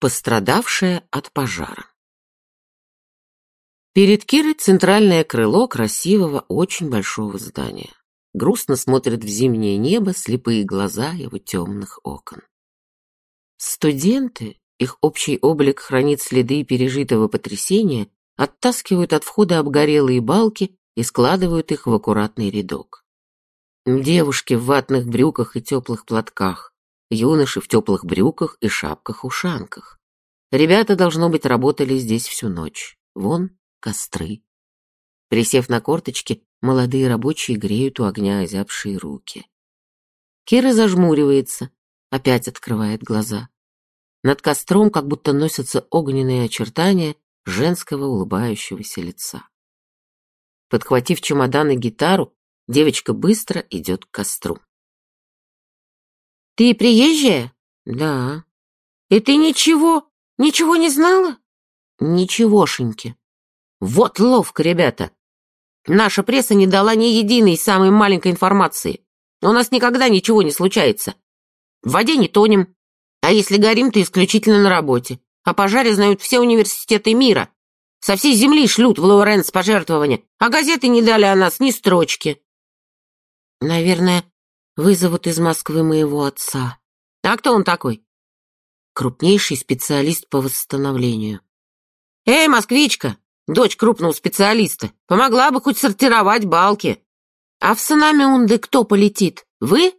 Пострадавшая от пожара. Перед Кирой центральное крыло красивого, очень большого здания. Грустно смотрит в зимнее небо слепые глаза его темных окон. Студенты, их общий облик хранит следы пережитого потрясения, оттаскивают от входа обгорелые балки и складывают их в аккуратный рядок. Девушки в ватных брюках и теплых платках, юноши в теплых брюках и шапках-ушанках. Ребята, должно быть, работали здесь всю ночь. Вон костры. Присев на корточки, молодые рабочие греют у огня озябшие руки. Кира зажмуривается, опять открывает глаза. Над костром как будто носятся огненные очертания женского улыбающегося лица. Подхватив чемодан и гитару, девочка быстро идет к костру. «Ты приезжая?» «Да». «И ты ничего, ничего не знала?» «Ничегошеньки». «Вот ловко, ребята. Наша пресса не дала ни единой самой маленькой информации. У нас никогда ничего не случается. В воде не тонем, а если горим, то исключительно на работе. О пожаре знают все университеты мира. Со всей земли шлют в Лоуренс пожертвования, а газеты не дали о нас ни строчки». «Наверное, Вызовут из Москвы моего отца. А кто он такой? Крупнейший специалист по восстановлению. Эй, москвичка, дочь крупного специалиста, помогла бы хоть сортировать балки. А в Санамеунде кто полетит? Вы?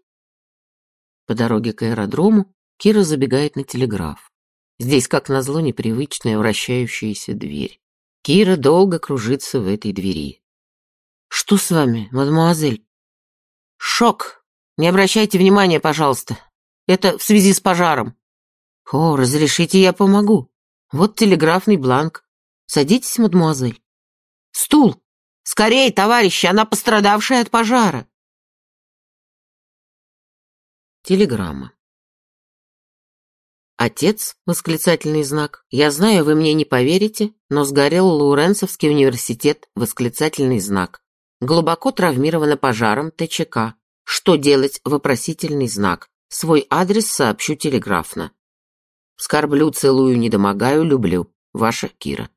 По дороге к аэродрому Кира забегает на телеграф. Здесь, как назло, непривычная вращающаяся дверь. Кира долго кружится в этой двери. «Что с вами, мадемуазель?» «Шок», не обращайте внимания, пожалуйста. Это в связи с пожаром. О, разрешите, я помогу. Вот телеграфный бланк. Садитесь, мадемуазель. Стул! Скорей, товарищи, она пострадавшая от пожара. Телеграмма. Отец, восклицательный знак. Я знаю, вы мне не поверите, но сгорел Лоуренсовский университет, восклицательный знак. Глубоко травмирована пожаром ТЧК. Что делать? Вопросительный знак. Свой адрес сообщу телеграфно. Скорблю, целую, недомогаю, люблю. Ваша Кира.